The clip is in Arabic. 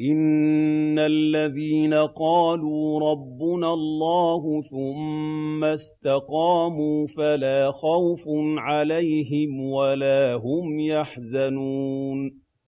إِنَّ الَّذِينَ قَالُوا رَبُّنَا اللَّهُ ثُمَّ اسْتَقَامُوا فَلَا خَوْفٌ عَلَيْهِمْ وَلَا هُمْ يَحْزَنُونَ